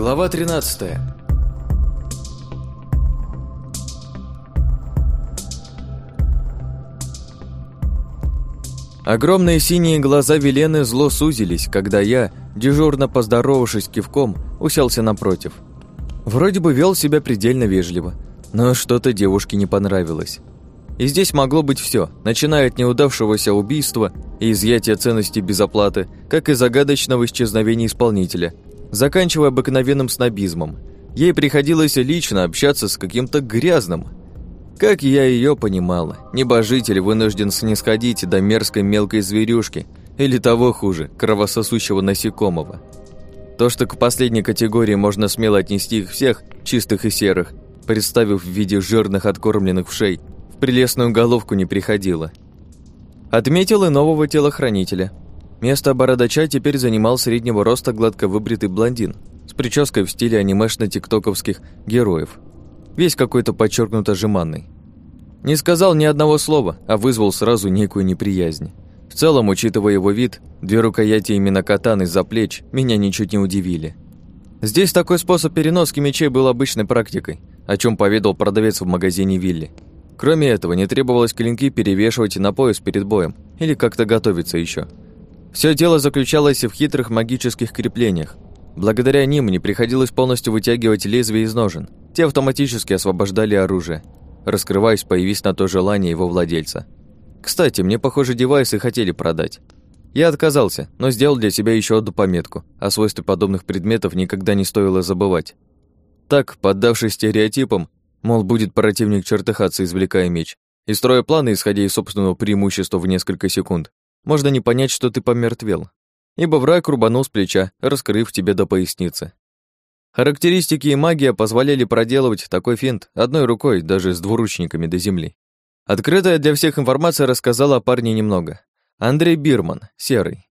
Глава 13 Огромные синие глаза Велены зло сузились, когда я, дежурно поздоровавшись кивком, уселся напротив. Вроде бы вел себя предельно вежливо, но что-то девушке не понравилось. И здесь могло быть все, начиная от неудавшегося убийства и изъятия ценностей без оплаты, как и загадочного исчезновения исполнителя, заканчивая обыкновенным снобизмом. Ей приходилось лично общаться с каким-то грязным. Как я ее понимала, небожитель вынужден снисходить до мерзкой мелкой зверюшки или того хуже, кровососущего насекомого. То, что к последней категории можно смело отнести их всех, чистых и серых, представив в виде жирных откормленных вшей, в прелестную головку не приходило. Отметил и нового телохранителя – Место бородача теперь занимал среднего роста гладко выбритый блондин с прической в стиле анимешно-тиктоковских героев. Весь какой-то подчеркнуто жеманный. Не сказал ни одного слова, а вызвал сразу некую неприязнь. В целом, учитывая его вид, две рукояти именно катаны за плеч меня ничуть не удивили. Здесь такой способ переноски мечей был обычной практикой, о чем поведал продавец в магазине Вилли. Кроме этого, не требовалось клинки перевешивать на пояс перед боем или как-то готовиться еще. Все дело заключалось в хитрых магических креплениях. Благодаря ним не приходилось полностью вытягивать лезвие из ножен. Те автоматически освобождали оружие, раскрываясь, появись на то желание его владельца. Кстати, мне, похоже, девайсы хотели продать. Я отказался, но сделал для себя еще одну пометку. О свойстве подобных предметов никогда не стоило забывать. Так, поддавшись стереотипам, мол, будет противник чертыхаться, извлекая меч, и строя планы, исходя из собственного преимущества в несколько секунд, можно не понять, что ты помертвел, ибо враг рубанул с плеча, раскрыв тебе до поясницы. Характеристики и магия позволяли проделывать такой финт одной рукой, даже с двуручниками до земли. Открытая для всех информация рассказала о парне немного. Андрей Бирман, серый.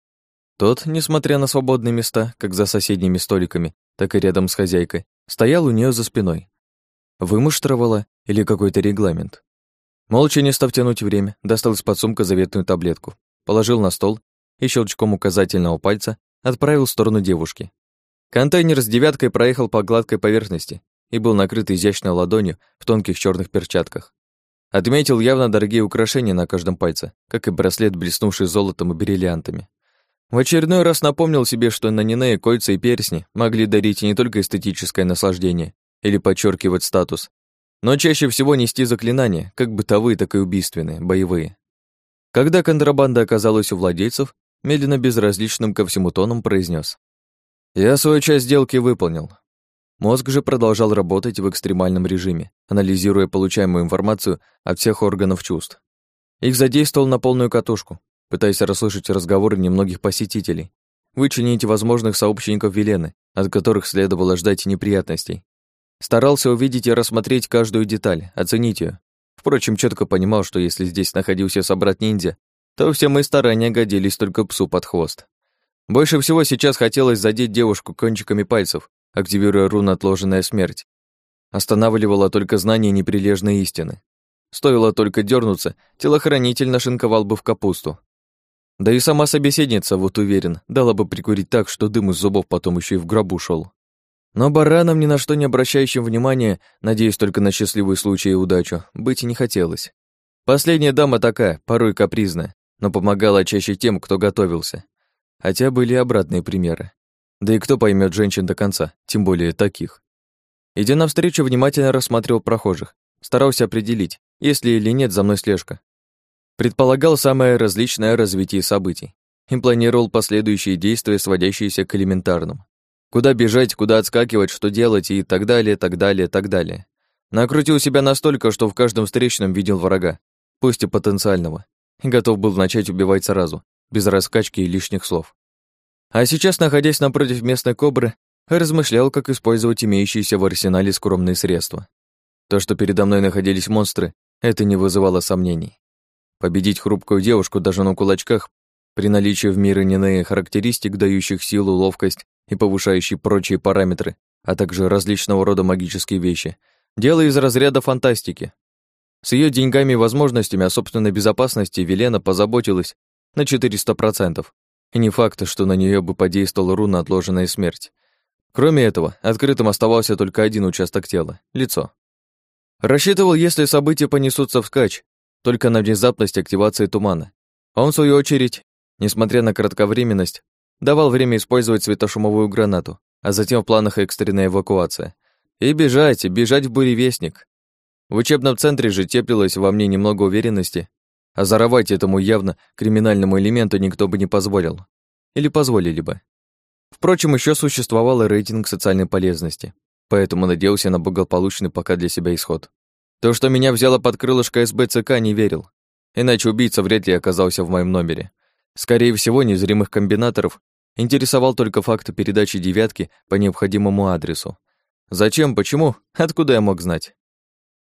Тот, несмотря на свободные места, как за соседними столиками, так и рядом с хозяйкой, стоял у нее за спиной. Вымуштровала или какой-то регламент. Молча не став тянуть время, достал из-под сумка заветную таблетку, положил на стол и щелчком указательного пальца отправил в сторону девушки. Контейнер с девяткой проехал по гладкой поверхности и был накрыт изящной ладонью в тонких черных перчатках. Отметил явно дорогие украшения на каждом пальце, как и браслет, блеснувший золотом и бриллиантами. В очередной раз напомнил себе, что на Нинее кольца и персни могли дарить не только эстетическое наслаждение или подчеркивать статус, но чаще всего нести заклинания, как бытовые, так и убийственные, боевые. Когда контрабанда оказалась у владельцев, медленно безразличным ко всему тоном произнес: «Я свою часть сделки выполнил». Мозг же продолжал работать в экстремальном режиме, анализируя получаемую информацию от всех органов чувств. Их задействовал на полную катушку, пытаясь расслышать разговоры немногих посетителей, вычленить возможных сообщников Велены, от которых следовало ждать неприятностей. Старался увидеть и рассмотреть каждую деталь, оценить ее, Впрочем, четко понимал, что если здесь находился собрат-ниндзя, то все мои старания годились только псу под хвост. Больше всего сейчас хотелось задеть девушку кончиками пальцев, активируя рун «Отложенная смерть». Останавливало только знание неприлежной истины. Стоило только дернуться, телохранитель нашинковал бы в капусту. Да и сама собеседница, вот уверен, дала бы прикурить так, что дым из зубов потом еще и в гробу шел. Но баранам, ни на что не обращающим внимания, надеясь только на счастливый случай и удачу, быть и не хотелось. Последняя дама такая, порой капризная, но помогала чаще тем, кто готовился. Хотя были обратные примеры. Да и кто поймет женщин до конца, тем более таких. Идя навстречу, внимательно рассматривал прохожих, старался определить, есть ли или нет за мной слежка. Предполагал самое различное развитие событий и планировал последующие действия, сводящиеся к элементарному. Куда бежать, куда отскакивать, что делать и так далее, так далее, так далее. Накрутил себя настолько, что в каждом встречном видел врага, пусть и потенциального, и готов был начать убивать сразу, без раскачки и лишних слов. А сейчас, находясь напротив местной кобры, размышлял, как использовать имеющиеся в арсенале скромные средства. То, что передо мной находились монстры, это не вызывало сомнений. Победить хрупкую девушку даже на кулачках при наличии в мире Нинея характеристик, дающих силу, ловкость и повышающий прочие параметры, а также различного рода магические вещи. Дело из разряда фантастики. С ее деньгами и возможностями о собственной безопасности Велена позаботилась на 400%. И не факт, что на нее бы подействовала руна «Отложенная смерть». Кроме этого, открытым оставался только один участок тела — лицо. Рассчитывал, если события понесутся вскачь, только на внезапность активации тумана. Он, в свою очередь, несмотря на кратковременность, давал время использовать светошумовую гранату, а затем в планах экстренная эвакуация. И бежать, бежать в буревестник. В учебном центре же теплилось во мне немного уверенности, а заровать этому явно криминальному элементу никто бы не позволил. Или позволили бы. Впрочем, еще существовал и рейтинг социальной полезности, поэтому надеялся на благополучный пока для себя исход. То, что меня взяло под крылышко СБЦК, не верил. Иначе убийца вряд ли оказался в моем номере. Скорее всего, незримых комбинаторов интересовал только факт передачи девятки по необходимому адресу. Зачем, почему, откуда я мог знать?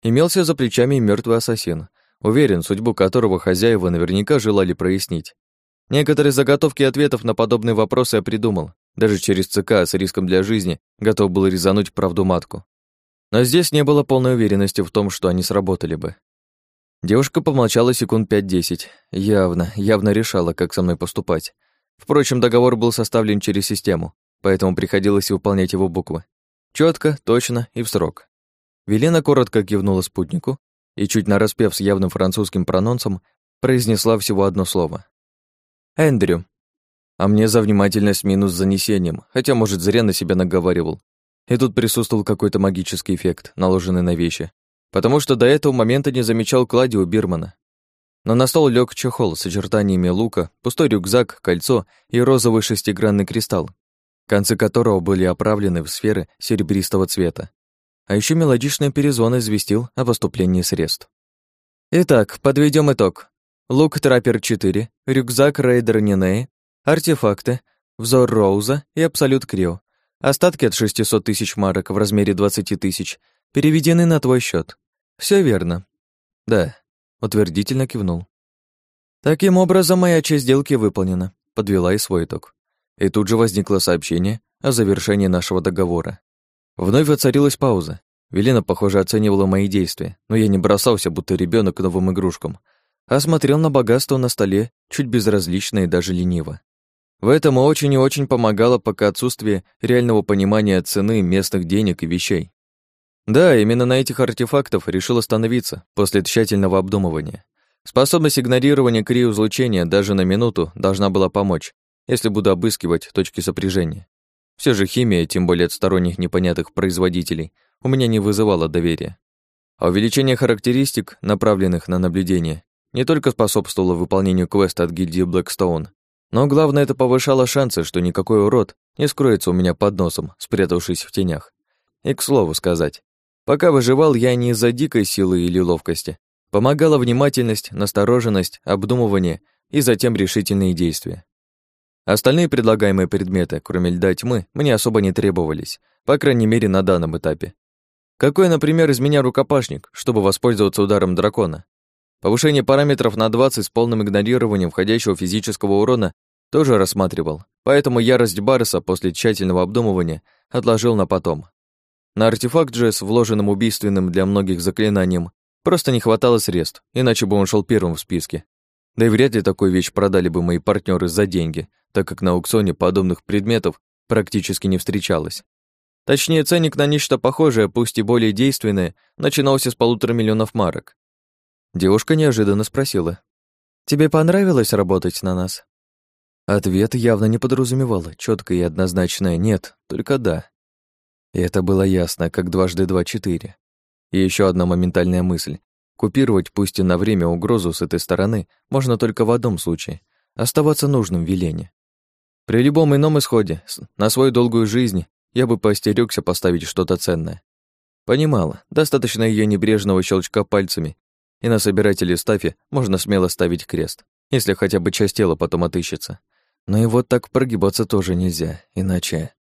Имелся за плечами мертвый ассасин, уверен, судьбу которого хозяева наверняка желали прояснить. Некоторые заготовки ответов на подобные вопросы я придумал. Даже через ЦК с риском для жизни готов был резануть правду матку. Но здесь не было полной уверенности в том, что они сработали бы. Девушка помолчала секунд пять-десять. Явно, явно решала, как со мной поступать. Впрочем, договор был составлен через систему, поэтому приходилось выполнять его буквы. Четко, точно и в срок. Велена коротко кивнула спутнику и, чуть нараспев с явным французским прононсом, произнесла всего одно слово. Эндрю. А мне за внимательность минус занесением, хотя, может, зря на себя наговаривал. И тут присутствовал какой-то магический эффект, наложенный на вещи, потому что до этого момента не замечал клади у Бирмана. Но на стол лег чехол с очертаниями лука, пустой рюкзак, кольцо и розовый шестигранный кристалл, концы которого были оправлены в сферы серебристого цвета. А еще мелодичный перезвон известил о поступлении средств. Итак, подведем итог. Лук Траппер 4, рюкзак Рейдер Нинеи, артефакты, взор Роуза и Абсолют Крио. Остатки от 600 тысяч марок в размере 20 тысяч переведены на твой счет. Все верно. Да, утвердительно кивнул. Таким образом, моя часть сделки выполнена, подвела и свой итог. И тут же возникло сообщение о завершении нашего договора. Вновь воцарилась пауза. Велена, похоже, оценивала мои действия, но я не бросался, будто ребенок к новым игрушкам — а смотрел на богатство на столе чуть безразлично и даже лениво. В этом очень и очень помогало пока отсутствие реального понимания цены местных денег и вещей. Да, именно на этих артефактов решил остановиться после тщательного обдумывания. Способность игнорирования криоизлучения даже на минуту должна была помочь, если буду обыскивать точки сопряжения. Все же химия, тем более от сторонних непонятных производителей, у меня не вызывала доверия. А увеличение характеристик, направленных на наблюдение, не только способствовало выполнению квеста от гильдии Блэкстоун, но главное это повышало шансы, что никакой урод не скроется у меня под носом, спрятавшись в тенях. И к слову сказать, пока выживал я не из-за дикой силы или ловкости. Помогала внимательность, настороженность, обдумывание и затем решительные действия. Остальные предлагаемые предметы, кроме льда тьмы, мне особо не требовались, по крайней мере, на данном этапе. Какой, например, из меня рукопашник, чтобы воспользоваться ударом дракона? Повышение параметров на 20 с полным игнорированием входящего физического урона тоже рассматривал, поэтому ярость Барреса после тщательного обдумывания отложил на потом. На артефакт же с вложенным убийственным для многих заклинанием просто не хватало средств, иначе бы он шел первым в списке. Да и вряд ли такую вещь продали бы мои партнеры за деньги, так как на аукционе подобных предметов практически не встречалось. Точнее, ценник на нечто похожее, пусть и более действенное, начинался с полутора миллионов марок. Девушка неожиданно спросила. «Тебе понравилось работать на нас?» Ответ явно не подразумевал четкое и однозначное «нет», только «да». И это было ясно, как дважды два — четыре. И еще одна моментальная мысль. Купировать, пусть и на время, угрозу с этой стороны можно только в одном случае — оставаться нужным в Велене. При любом ином исходе, на свою долгую жизнь, я бы поостерёгся поставить что-то ценное. Понимала, достаточно ее небрежного щелчка пальцами, и на собирателе стафи можно смело ставить крест, если хотя бы часть тела потом отыщется. Но и вот так прогибаться тоже нельзя, иначе...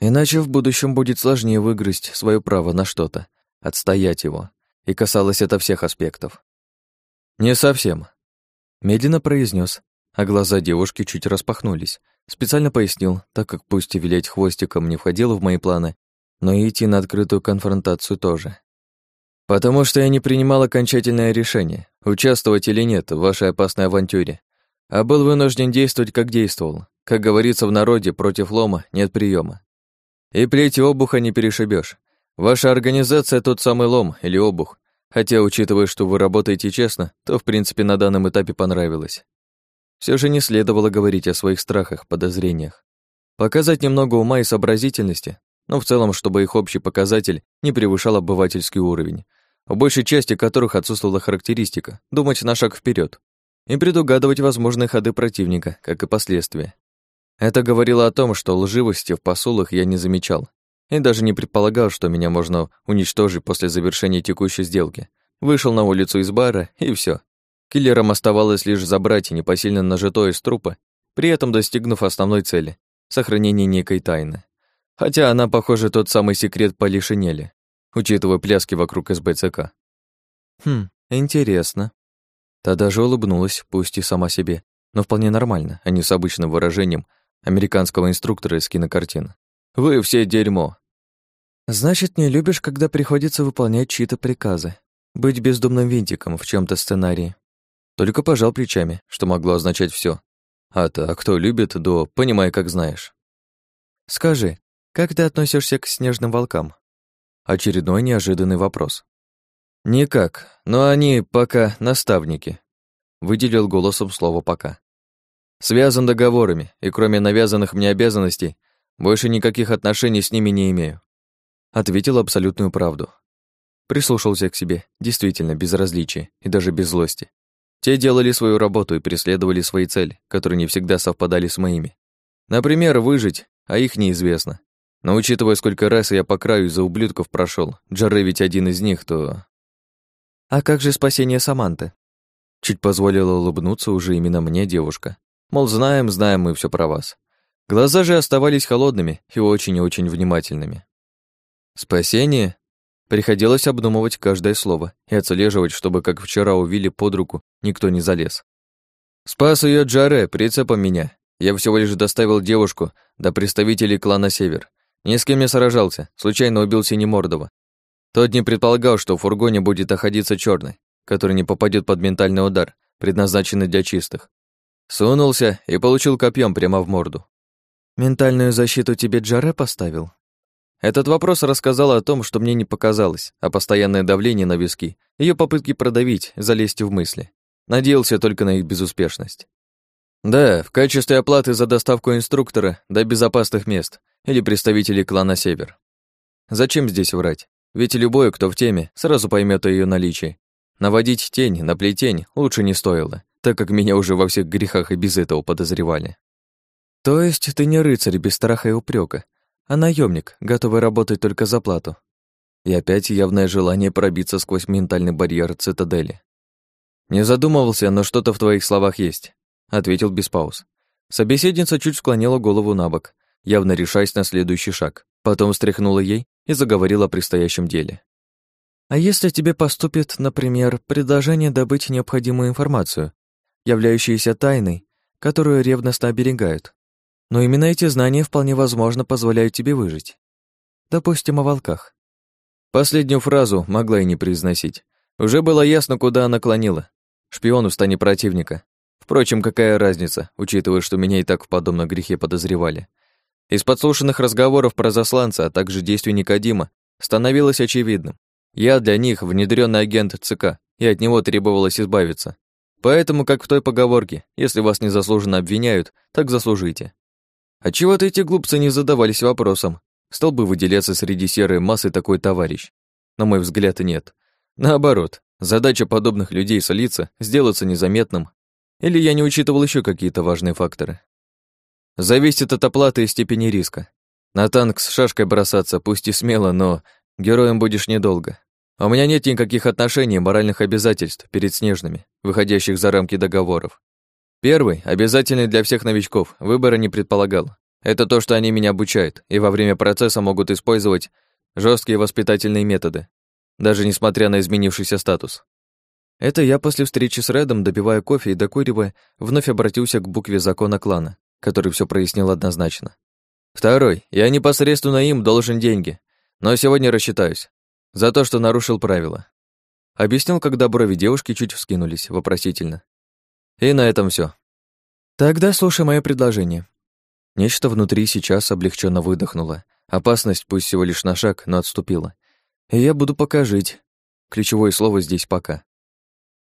Иначе в будущем будет сложнее выгрызть свое право на что-то, отстоять его. И касалось это всех аспектов. «Не совсем», — медленно произнес, а глаза девушки чуть распахнулись. Специально пояснил, так как пусть и вилять хвостиком не входило в мои планы, но и идти на открытую конфронтацию тоже. Потому что я не принимал окончательное решение, участвовать или нет в вашей опасной авантюре, а был вынужден действовать, как действовал. Как говорится в народе, против лома нет приема. И плеть обуха не перешибешь. Ваша организация тот самый лом или обух. Хотя, учитывая, что вы работаете честно, то, в принципе, на данном этапе понравилось. Все же не следовало говорить о своих страхах, подозрениях. Показать немного ума и сообразительности, но в целом, чтобы их общий показатель не превышал обывательский уровень, в большей части которых отсутствовала характеристика, думать на шаг вперед и предугадывать возможные ходы противника, как и последствия. Это говорило о том, что лживости в посулах я не замечал и даже не предполагал, что меня можно уничтожить после завершения текущей сделки. Вышел на улицу из бара, и все. Киллерам оставалось лишь забрать непосильно нажитое из трупа, при этом достигнув основной цели — сохранения некой тайны. Хотя она, похоже, тот самый секрет Поли Шинели, учитывая пляски вокруг СБЦК. Хм, интересно. Та даже улыбнулась, пусть и сама себе, но вполне нормально, а не с обычным выражением американского инструктора из кинокартины. «Вы все дерьмо». «Значит, не любишь, когда приходится выполнять чьи-то приказы, быть бездумным винтиком в чем то сценарии». Только пожал плечами, что могло означать все. А то, кто любит, до «понимай, как знаешь». «Скажи, как ты относишься к снежным волкам?» Очередной неожиданный вопрос. «Никак, но они пока наставники», — выделил голосом слово «пока». Связан договорами, и кроме навязанных мне обязанностей, больше никаких отношений с ними не имею. Ответил абсолютную правду. Прислушался к себе, действительно, без различия и даже без злости. Те делали свою работу и преследовали свои цели, которые не всегда совпадали с моими. Например, выжить, а их неизвестно. Но учитывая, сколько раз я по краю из-за ублюдков прошел, Джаре ведь один из них, то... А как же спасение Саманты? Чуть позволила улыбнуться уже именно мне девушка. Мол, знаем, знаем мы все про вас. Глаза же оставались холодными и очень и очень внимательными. Спасение? Приходилось обдумывать каждое слово и отслеживать, чтобы, как вчера увили под руку, никто не залез. Спас ее Джаре, прицепом меня. Я всего лишь доставил девушку до представителей клана Север. Ни с кем не сражался, случайно убил Синемордова. Тот не предполагал, что в фургоне будет находиться черный, который не попадет под ментальный удар, предназначенный для чистых. Сунулся и получил копьем прямо в морду. «Ментальную защиту тебе Джаре поставил?» Этот вопрос рассказал о том, что мне не показалось, а постоянное давление на виски, ее попытки продавить, залезть в мысли. Надеялся только на их безуспешность. Да, в качестве оплаты за доставку инструктора до безопасных мест или представителей клана Север. Зачем здесь врать? Ведь любой, кто в теме, сразу поймет о ее наличии. Наводить тень на плетень лучше не стоило так как меня уже во всех грехах и без этого подозревали. То есть ты не рыцарь без страха и упрека, а наемник, готовый работать только за плату. И опять явное желание пробиться сквозь ментальный барьер цитадели. «Не задумывался, но что-то в твоих словах есть», — ответил без пауз. Собеседница чуть склонила голову на бок, явно решаясь на следующий шаг, потом встряхнула ей и заговорила о предстоящем деле. «А если тебе поступит, например, предложение добыть необходимую информацию, являющиеся тайной, которую ревностно оберегают. Но именно эти знания вполне возможно позволяют тебе выжить. Допустим, о волках. Последнюю фразу могла и не произносить. Уже было ясно, куда она клонила. Шпиону в стане противника. Впрочем, какая разница, учитывая, что меня и так в подобном грехе подозревали. Из подслушанных разговоров про засланца, а также действий Никодима, становилось очевидным. Я для них внедренный агент ЦК, и от него требовалось избавиться. Поэтому, как в той поговорке, если вас незаслуженно обвиняют, так заслужите. Отчего-то эти глупцы не задавались вопросом, стал бы выделяться среди серой массы такой товарищ. На мой взгляд, нет. Наоборот, задача подобных людей солиться, сделаться незаметным. Или я не учитывал еще какие-то важные факторы. Зависит от оплаты и степени риска. На танк с шашкой бросаться, пусть и смело, но героем будешь недолго. А у меня нет никаких отношений, моральных обязательств перед снежными, выходящих за рамки договоров. Первый, обязательный для всех новичков, выбора не предполагал. Это то, что они меня обучают, и во время процесса могут использовать жесткие воспитательные методы, даже несмотря на изменившийся статус. Это я после встречи с Редом, допивая кофе и докуривая, вновь обратился к букве закона клана, который все прояснил однозначно. Второй, я непосредственно им должен деньги, но сегодня рассчитаюсь. За то, что нарушил правила. Объяснил, когда брови девушки чуть вскинулись, вопросительно. И на этом все. Тогда слушай мое предложение. Нечто внутри сейчас облегченно выдохнуло, Опасность, пусть всего лишь на шаг, но отступила. И я буду пока жить. Ключевое слово здесь «пока».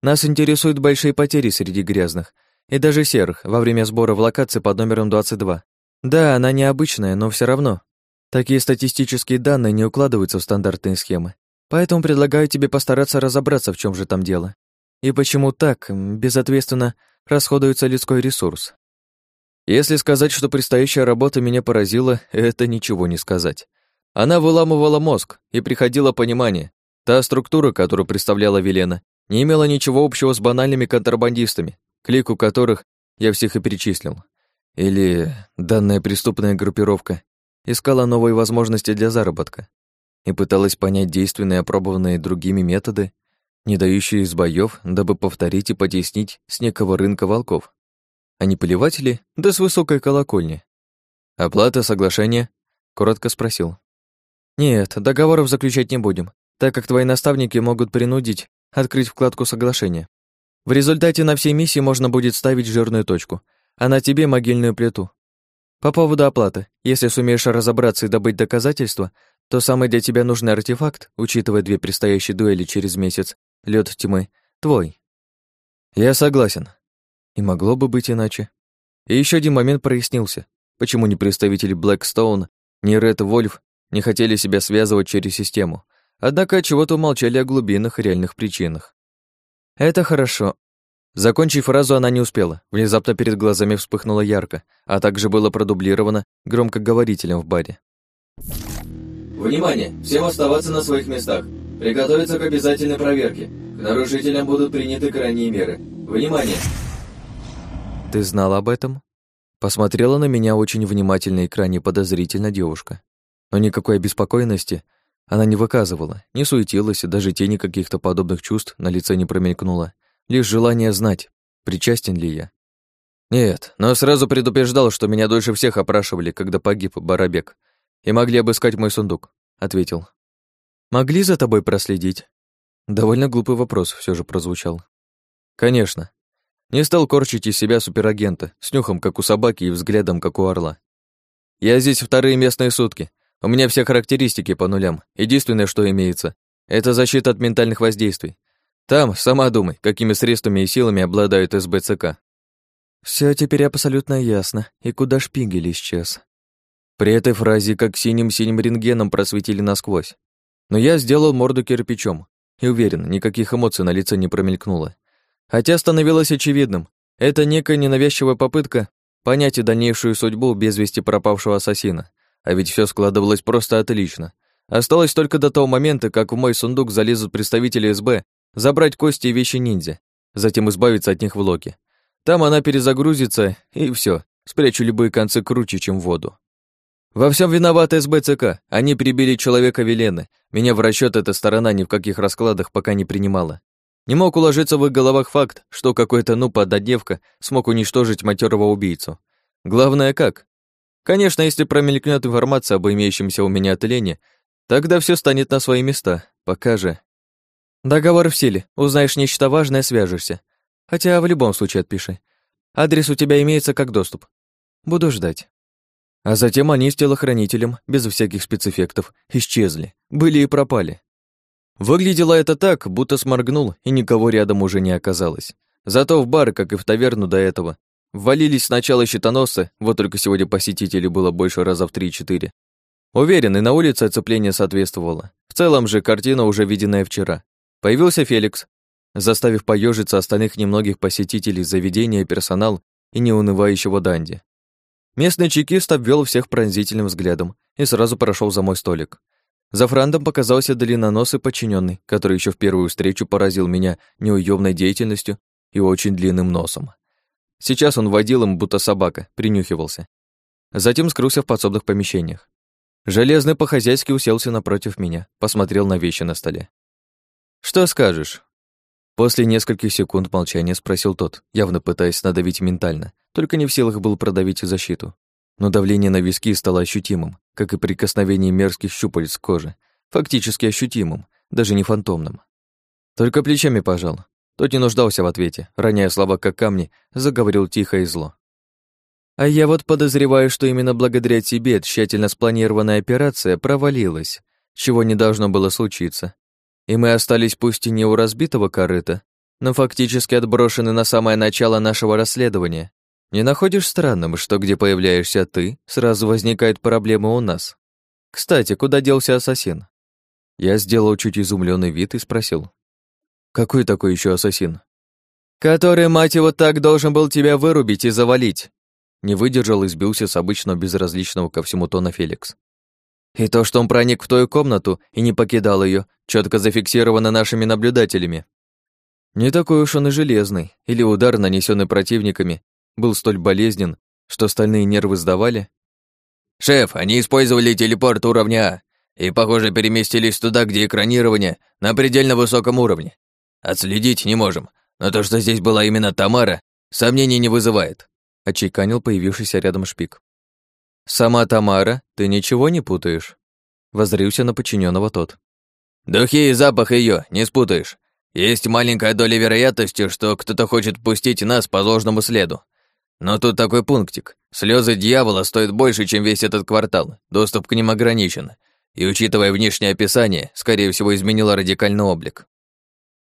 Нас интересуют большие потери среди грязных, и даже серых, во время сбора в локации под номером 22. Да, она необычная, но все равно. Такие статистические данные не укладываются в стандартные схемы. Поэтому предлагаю тебе постараться разобраться, в чем же там дело. И почему так, безответственно, расходуется людской ресурс. Если сказать, что предстоящая работа меня поразила, это ничего не сказать. Она выламывала мозг, и приходило понимание. Та структура, которую представляла Велена, не имела ничего общего с банальными контрабандистами, клику которых я всех и перечислил. Или данная преступная группировка искала новые возможности для заработка и пыталась понять действенные, опробованные другими методы, не дающие из боёв, дабы повторить и потеснить с некого рынка волков. А не? Да с высокой колокольни. «Оплата, соглашение?» — коротко спросил. «Нет, договоров заключать не будем, так как твои наставники могут принудить открыть вкладку соглашения. В результате на всей миссии можно будет ставить жирную точку, а на тебе могильную плиту. По поводу оплаты, если сумеешь разобраться и добыть доказательства, то самый для тебя нужный артефакт, учитывая две предстоящие дуэли через месяц, лед тьмы, твой. Я согласен. И могло бы быть иначе. И еще один момент прояснился. Почему ни представители Блэкстоун, ни Ред Вольф не хотели себя связывать через систему, однако чего-то умолчали о глубинных реальных причинах. Это хорошо. Закончив фразу, она не успела. Внезапно перед глазами вспыхнуло ярко, а также было продублировано громкоговорителем в баре. Внимание! Всем оставаться на своих местах. Приготовиться к обязательной проверке. К нарушителям будут приняты крайние меры. Внимание! Ты знала об этом? Посмотрела на меня очень внимательно и крайне подозрительно девушка. Но никакой обеспокоенности она не выказывала, не суетилась, и даже тени каких-то подобных чувств на лице не промелькнуло. Лишь желание знать, причастен ли я. Нет, но сразу предупреждал, что меня дольше всех опрашивали, когда погиб Барабек, и могли обыскать мой сундук, ответил. Могли за тобой проследить? Довольно глупый вопрос все же прозвучал. Конечно. Не стал корчить из себя суперагента, с нюхом, как у собаки, и взглядом, как у орла. Я здесь вторые местные сутки, у меня все характеристики по нулям. Единственное, что имеется, это защита от ментальных воздействий. Там, сама думай, какими средствами и силами обладают СБЦК. Все теперь абсолютно ясно. И куда шпигель исчез? При этой фразе как синим-синим рентгеном просветили насквозь. Но я сделал морду кирпичом. И уверен, никаких эмоций на лице не промелькнуло. Хотя становилось очевидным, это некая ненавязчивая попытка понять и дальнейшую судьбу без вести пропавшего ассасина. А ведь все складывалось просто отлично. Осталось только до того момента, как в мой сундук залезут представители СБ, забрать кости и вещи ниндзя, затем избавиться от них в локе. Там она перезагрузится, и все. спрячу любые концы круче, чем воду. Во всем виноват СБЦК. Они прибили человека Велены. Меня в расчет эта сторона ни в каких раскладах пока не принимала. Не мог уложиться в их головах факт, что какой-то нуп-однодневка смог уничтожить матерого убийцу. Главное, как? Конечно, если промелькнет информация об имеющемся у меня отелении, тогда все станет на свои места. Пока же... Договор в силе. Узнаешь нечто важное, свяжешься. Хотя в любом случае отпиши. Адрес у тебя имеется как доступ. Буду ждать. А затем они с телохранителем, без всяких спецэффектов, исчезли. Были и пропали. Выглядело это так, будто сморгнул, и никого рядом уже не оказалось. Зато в бар, как и в таверну до этого, Ввалились сначала щитоносцы, вот только сегодня посетителей было больше раза в три-четыре. Уверен, и на улице оцепление соответствовало. В целом же картина уже виденная вчера. Появился Феликс, заставив поежиться остальных немногих посетителей заведения, персонал и неунывающего Данди. Местный чекист обвел всех пронзительным взглядом и сразу прошел за мой столик. За франдом показался длинноносый подчиненный, который еще в первую встречу поразил меня неуемной деятельностью и очень длинным носом. Сейчас он водил им, будто собака, принюхивался. Затем скрылся в подсобных помещениях. Железный по-хозяйски уселся напротив меня, посмотрел на вещи на столе. «Что скажешь?» После нескольких секунд молчания спросил тот, явно пытаясь надавить ментально, только не в силах был продавить защиту. Но давление на виски стало ощутимым, как и прикосновение мерзких щупалец к коже, фактически ощутимым, даже не фантомным. Только плечами пожал, тот не нуждался в ответе, роняя слова как камни, заговорил тихо и зло. А я вот подозреваю, что именно благодаря тебе тщательно спланированная операция провалилась, чего не должно было случиться. И мы остались пусть и не у разбитого корыта, но фактически отброшены на самое начало нашего расследования. Не находишь странным, что где появляешься ты, сразу возникает проблема у нас? Кстати, куда делся ассасин? Я сделал чуть изумленный вид и спросил. Какой такой еще ассасин? Который, мать его, так должен был тебя вырубить и завалить. Не выдержал и сбился с обычного безразличного ко всему тона Феликс. И то, что он проник в твою комнату и не покидал ее, четко зафиксировано нашими наблюдателями. Не такой уж он и железный, или удар, нанесенный противниками, был столь болезнен, что стальные нервы сдавали. «Шеф, они использовали телепорт уровня А и, похоже, переместились туда, где экранирование на предельно высоком уровне. Отследить не можем, но то, что здесь была именно Тамара, сомнений не вызывает», — отчеканил появившийся рядом шпик. «Сама Тамара, ты ничего не путаешь?» — возрился на подчиненного тот. «Духи и запах ее не спутаешь. Есть маленькая доля вероятности, что кто-то хочет пустить нас по ложному следу. Но тут такой пунктик. Слезы дьявола стоят больше, чем весь этот квартал. Доступ к ним ограничен. И, учитывая внешнее описание, скорее всего, изменило радикальный облик.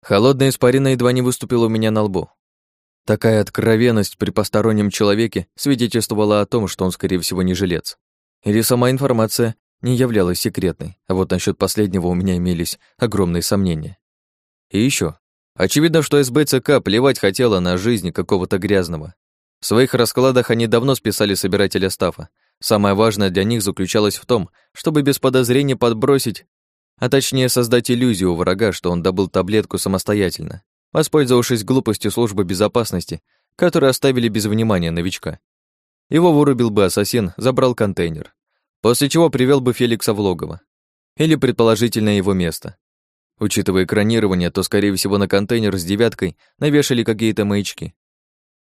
Холодная испарина едва не выступила у меня на лбу. Такая откровенность при постороннем человеке свидетельствовала о том, что он, скорее всего, не жилец. Или сама информация не являлась секретной, а вот насчет последнего у меня имелись огромные сомнения. И еще, очевидно, что СБЦК плевать хотела на жизнь какого-то грязного. В своих раскладах они давно списали собирателя стафа. Самое важное для них заключалось в том, чтобы без подозрения подбросить, а точнее создать иллюзию у врага, что он добыл таблетку самостоятельно, воспользовавшись глупостью службы безопасности, которую оставили без внимания новичка. Его вырубил бы ассасин, забрал контейнер, после чего привел бы Феликса в логово. Или, предположительно, его место. Учитывая экранирование, то, скорее всего, на контейнер с девяткой навешали какие-то маячки.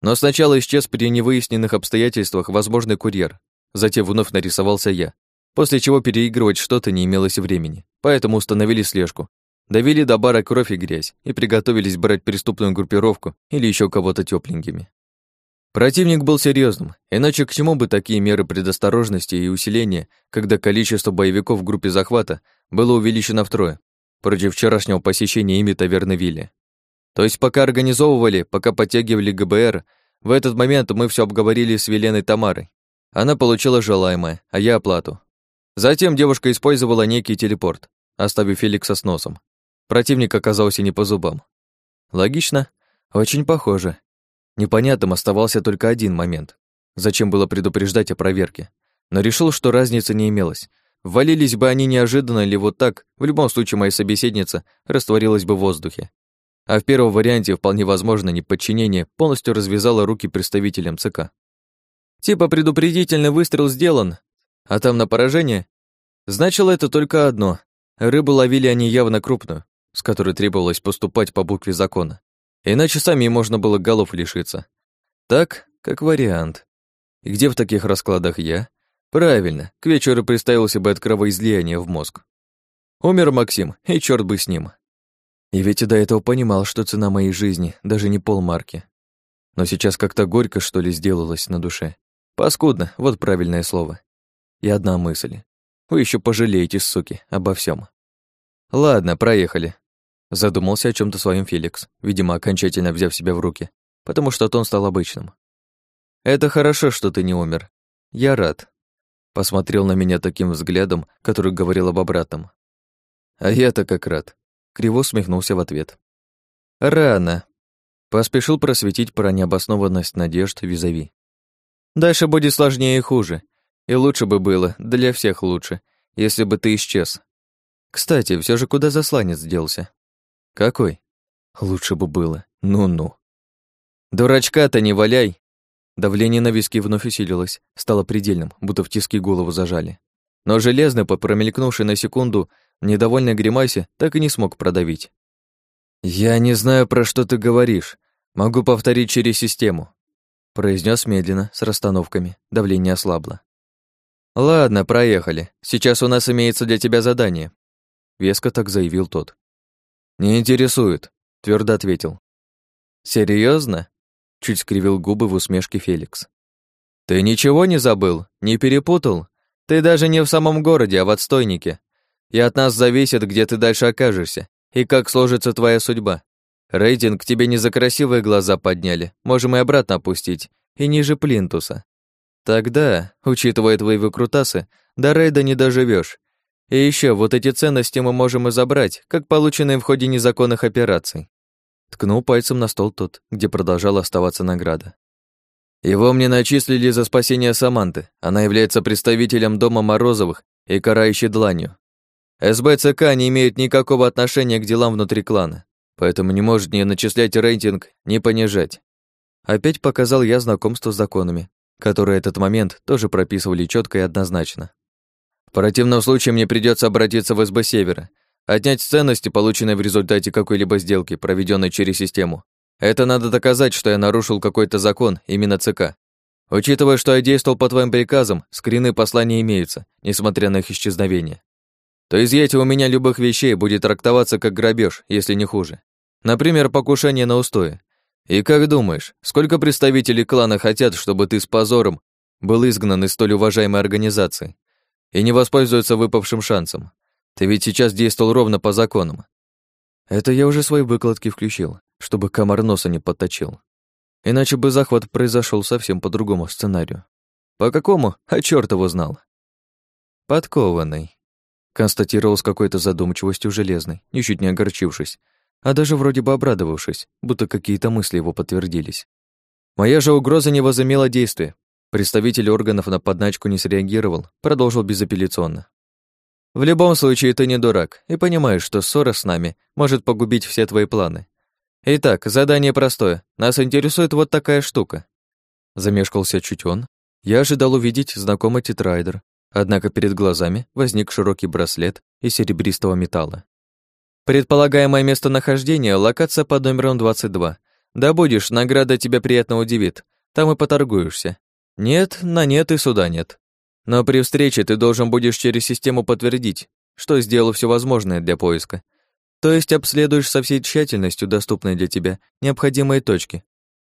Но сначала исчез при невыясненных обстоятельствах возможный курьер. Затем вновь нарисовался я, после чего переигрывать что-то не имелось времени, поэтому установили слежку. Довели до бара кровь и грязь и приготовились брать преступную группировку или еще кого-то тепленькими. Противник был серьезным, иначе к чему бы такие меры предосторожности и усиления, когда количество боевиков в группе захвата было увеличено втрое, против вчерашнего посещения ими таверны Вилли. То есть пока организовывали, пока подтягивали ГБР, в этот момент мы все обговорили с Веленой Тамарой. Она получила желаемое, а я оплату. Затем девушка использовала некий телепорт, оставив Феликса с носом. Противник оказался не по зубам. Логично? Очень похоже. Непонятным оставался только один момент. Зачем было предупреждать о проверке? Но решил, что разницы не имелось. Ввалились бы они неожиданно или вот так, в любом случае моя собеседница растворилась бы в воздухе. А в первом варианте вполне возможно неподчинение полностью развязало руки представителям ЦК. Типа предупредительный выстрел сделан, а там на поражение. Значило это только одно. Рыбу ловили они явно крупную, с которой требовалось поступать по букве закона. Иначе сами можно было голов лишиться. Так, как вариант. И где в таких раскладах я? Правильно, к вечеру представился бы от кровоизлияния в мозг. Умер Максим, и черт бы с ним. И ведь и до этого понимал, что цена моей жизни даже не полмарки. Но сейчас как-то горько, что ли, сделалось на душе. Паскудно, вот правильное слово. И одна мысль. Вы еще пожалеете, суки, обо всем. Ладно, проехали. Задумался о чем то своем Феликс, видимо, окончательно взяв себя в руки, потому что тон стал обычным. Это хорошо, что ты не умер. Я рад. Посмотрел на меня таким взглядом, который говорил об обратном. А я-то как рад. Криво усмехнулся в ответ. «Рано». Поспешил просветить про необоснованность надежд визави. «Дальше будет сложнее и хуже. И лучше бы было, для всех лучше, если бы ты исчез. Кстати, все же куда засланец делся?» «Какой?» «Лучше бы было. Ну-ну». «Дурачка-то не валяй!» Давление на виски вновь усилилось, стало предельным, будто в тиски голову зажали. Но железный, по промелькнувшей на секунду, недовольной гримасе, так и не смог продавить. «Я не знаю, про что ты говоришь. Могу повторить через систему», произнес медленно, с расстановками. Давление ослабло. «Ладно, проехали. Сейчас у нас имеется для тебя задание», веско так заявил тот. «Не интересует», твердо ответил. Серьезно? чуть скривил губы в усмешке Феликс. Ты ничего не забыл? Не перепутал? Ты даже не в самом городе, а в отстойнике. И от нас зависит, где ты дальше окажешься, и как сложится твоя судьба. Рейтинг тебе не за красивые глаза подняли, можем и обратно опустить, и ниже плинтуса. Тогда, учитывая твои выкрутасы, до рейда не доживешь. И еще вот эти ценности мы можем и забрать, как полученные в ходе незаконных операций. Ткнул пальцем на стол тот, где продолжала оставаться награда. Его мне начислили за спасение Саманты. Она является представителем дома Морозовых и карающей дланью. СБЦК не имеет никакого отношения к делам внутри клана, поэтому не может ни начислять рейтинг, ни понижать. Опять показал я знакомство с законами, которые этот момент тоже прописывали четко и однозначно. Противном случае мне придется обратиться в СБ Севера, отнять ценности, полученные в результате какой-либо сделки, проведенной через систему. Это надо доказать, что я нарушил какой-то закон, именно ЦК. Учитывая, что я действовал по твоим приказам, скрины послания имеются, несмотря на их исчезновение. То изъятие у меня любых вещей будет трактоваться как грабеж, если не хуже. Например, покушение на устои. И как думаешь, сколько представителей клана хотят, чтобы ты с позором был изгнан из столь уважаемой организации и не воспользуются выпавшим шансом? Ты ведь сейчас действовал ровно по законам. Это я уже свои выкладки включил, чтобы комар носа не подточил. Иначе бы захват произошел совсем по другому сценарию. По какому? А чёрт его знал. Подкованный констатировал с какой-то задумчивостью железной, ничуть не огорчившись, а даже вроде бы обрадовавшись, будто какие-то мысли его подтвердились. Моя же угроза не возымела действия. Представитель органов на подначку не среагировал, продолжил безапелляционно. В любом случае, ты не дурак и понимаешь, что ссора с нами может погубить все твои планы. Итак, задание простое. Нас интересует вот такая штука. Замешкался чуть он. Я ожидал увидеть знакомый тетрайдер, Однако перед глазами возник широкий браслет из серебристого металла. Предполагаемое местонахождение – локация под номером 22. Добудешь, награда тебя приятно удивит. Там и поторгуешься. Нет, на нет и сюда нет. Но при встрече ты должен будешь через систему подтвердить, что сделал все возможное для поиска. То есть обследуешь со всей тщательностью, доступной для тебя, необходимые точки.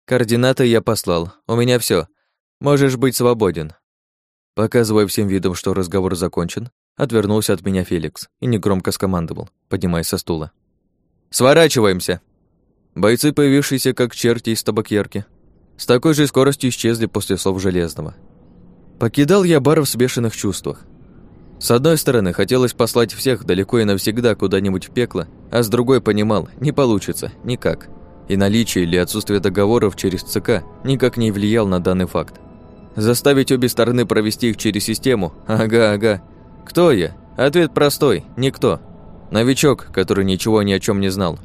Координаты я послал. У меня все. Можешь быть свободен. Показывая всем видом, что разговор закончен, отвернулся от меня Феликс и негромко скомандовал, поднимаясь со стула. «Сворачиваемся!» Бойцы, появившиеся как черти из табакерки, с такой же скоростью исчезли после слов Железного. Покидал я бар в смешанных чувствах. С одной стороны, хотелось послать всех далеко и навсегда куда-нибудь в пекло, а с другой понимал, не получится, никак. И наличие или отсутствие договоров через ЦК никак не влиял на данный факт. Заставить обе стороны провести их через систему? Ага, ага. Кто я? Ответ простой – никто. Новичок, который ничего ни о чем не знал.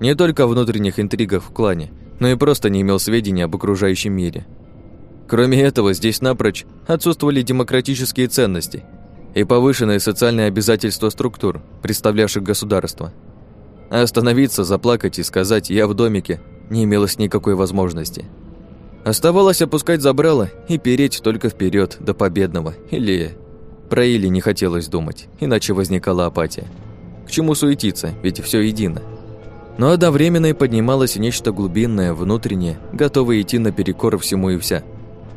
Не только внутренних интригах в клане, но и просто не имел сведений об окружающем мире. Кроме этого, здесь напрочь отсутствовали демократические ценности и повышенные социальные обязательства структур, представлявших государство. А остановиться, заплакать и сказать «я в домике» не имелось никакой возможности – Оставалось опускать забрало и переть только вперед до победного. Или... Про Или не хотелось думать, иначе возникала апатия. К чему суетиться, ведь все едино. Но одновременно и поднималось нечто глубинное, внутреннее, готовое идти наперекор всему и вся.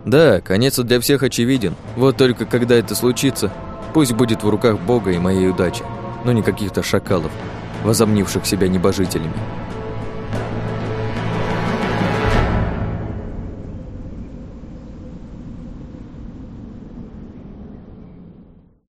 Да, конец для всех очевиден, вот только когда это случится, пусть будет в руках Бога и моей удачи, но не каких-то шакалов, возомнивших себя небожителями.